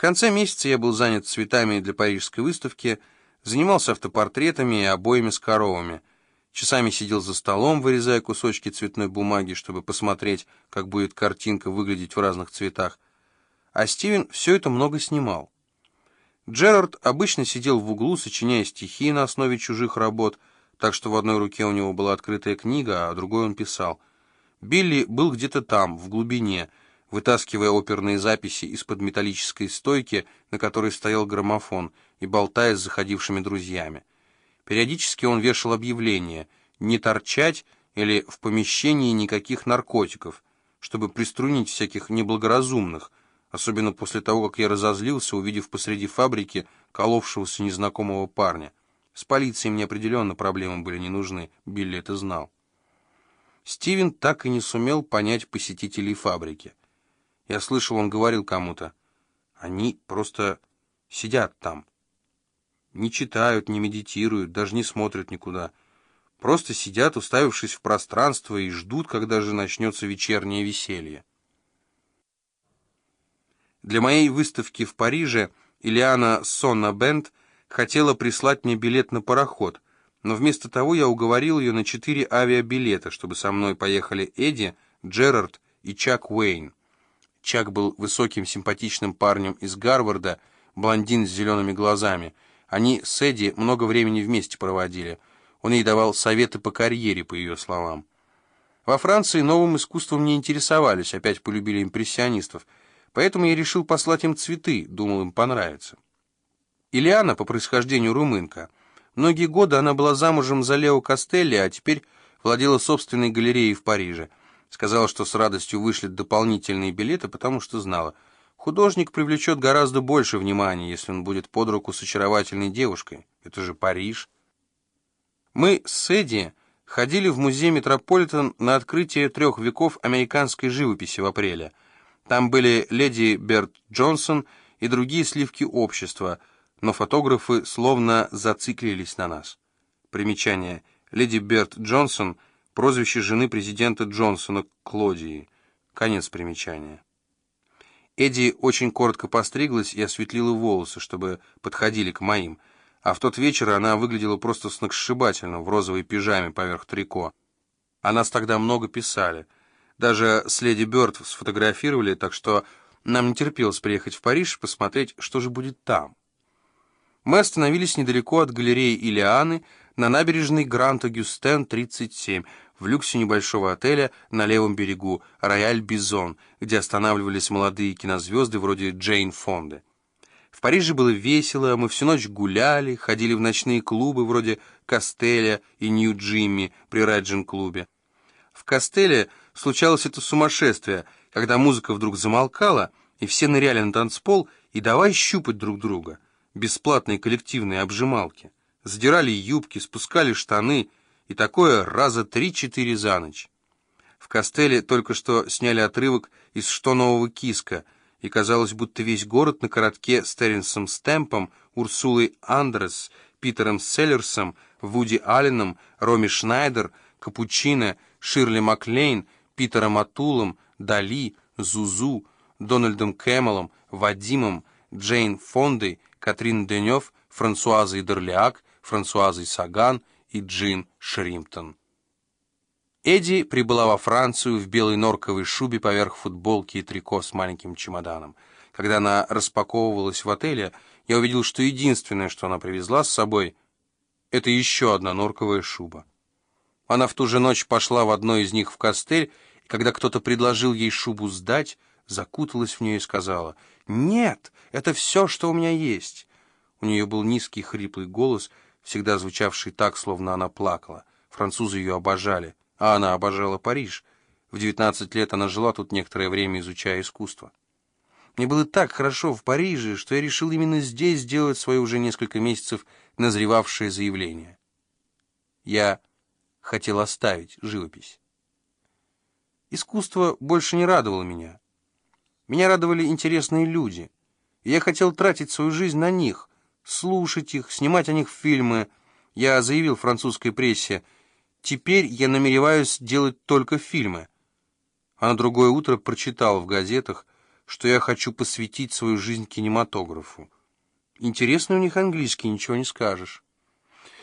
конце месяца я был занят цветами для парижской выставки, занимался автопортретами и обоями с коровами. Часами сидел за столом, вырезая кусочки цветной бумаги, чтобы посмотреть, как будет картинка выглядеть в разных цветах. А Стивен все это много снимал. Джерард обычно сидел в углу, сочиняя стихи на основе чужих работ, так что в одной руке у него была открытая книга, а другой он писал. Билли был где-то там, в глубине, вытаскивая оперные записи из-под металлической стойки, на которой стоял граммофон, и болтая с заходившими друзьями. Периодически он вешал объявление «Не торчать» или «В помещении никаких наркотиков», чтобы приструнить всяких неблагоразумных, особенно после того, как я разозлился, увидев посреди фабрики коловшегося незнакомого парня. С полицией мне определенно проблемы были не нужны, Билли это знал. Стивен так и не сумел понять посетителей фабрики. Я слышал, он говорил кому-то, они просто сидят там. Не читают, не медитируют, даже не смотрят никуда. Просто сидят, уставившись в пространство, и ждут, когда же начнется вечернее веселье. Для моей выставки в Париже Ильяна Сонна Бенд хотела прислать мне билет на пароход, но вместо того я уговорил ее на четыре авиабилета, чтобы со мной поехали Эдди, Джерард и Чак Уэйн. Чак был высоким, симпатичным парнем из Гарварда, блондин с зелеными глазами. Они с Эдди много времени вместе проводили. Он ей давал советы по карьере, по ее словам. Во Франции новым искусством не интересовались, опять полюбили импрессионистов – Поэтому я решил послать им цветы, думал, им понравится. Ильяна по происхождению румынка. Многие годы она была замужем за Лео Костелли, а теперь владела собственной галереей в Париже. Сказала, что с радостью вышлет дополнительные билеты, потому что знала, художник привлечет гораздо больше внимания, если он будет под руку с очаровательной девушкой. Это же Париж. Мы с Эдди ходили в музей Метрополитен на открытие трех веков американской живописи в апреле – там были леди Берт Джонсон и другие сливки общества, но фотографы словно зациклились на нас. Примечание. Леди Берт Джонсон – прозвище жены президента Джонсона Клодии. Конец примечания. Эдди очень коротко постриглась и осветлила волосы, чтобы подходили к моим, а в тот вечер она выглядела просто сногсшибательно в розовой пижаме поверх трико. О нас тогда много писали – даже с леди Бёрд сфотографировали, так что нам не терпелось приехать в Париж посмотреть, что же будет там. Мы остановились недалеко от галереи Илианы на набережной Гранд-Агюстен, 37, в люксе небольшого отеля на левом берегу, Рояль Бизон, где останавливались молодые кинозвезды вроде Джейн Фонды. В Париже было весело, мы всю ночь гуляли, ходили в ночные клубы вроде Костеля и Нью-Джимми при Реджин-клубе. В Костеле случалось это сумасшествие, когда музыка вдруг замолкала, и все ныряли на танцпол и давай щупать друг друга. Бесплатные коллективные обжималки. Задирали юбки, спускали штаны, и такое раза три-четыре за ночь. В Костеле только что сняли отрывок из «Что нового киска», и казалось, будто весь город на коротке с Теренсом Стэмпом, Урсулой Андрес, Питером Селлерсом, Вуди Алленом, Роми Шнайдер, Капучино, Ширли Маклейн — Питером Атулом, Дали, Зузу, Дональдом Кэмелом, Вадимом, Джейн Фондой, Катрин Денев, Франсуазой Дерляк, Франсуазой Саган и Джин Шримптон. Эдди прибыла во Францию в белой норковой шубе поверх футболки и трико с маленьким чемоданом. Когда она распаковывалась в отеле, я увидел, что единственное, что она привезла с собой, это еще одна норковая шуба. Она в ту же ночь пошла в одной из них в костель когда кто-то предложил ей шубу сдать, закуталась в нее и сказала, «Нет, это все, что у меня есть». У нее был низкий хриплый голос, всегда звучавший так, словно она плакала. Французы ее обожали, а она обожала Париж. В 19 лет она жила тут некоторое время, изучая искусство. Мне было так хорошо в Париже, что я решил именно здесь сделать свое уже несколько месяцев назревавшее заявление. Я хотел оставить живопись. Искусство больше не радовало меня. Меня радовали интересные люди. И я хотел тратить свою жизнь на них, слушать их, снимать о них фильмы. Я заявил французской прессе, теперь я намереваюсь делать только фильмы. А на другое утро прочитал в газетах, что я хочу посвятить свою жизнь кинематографу. Интересный у них английский, ничего не скажешь.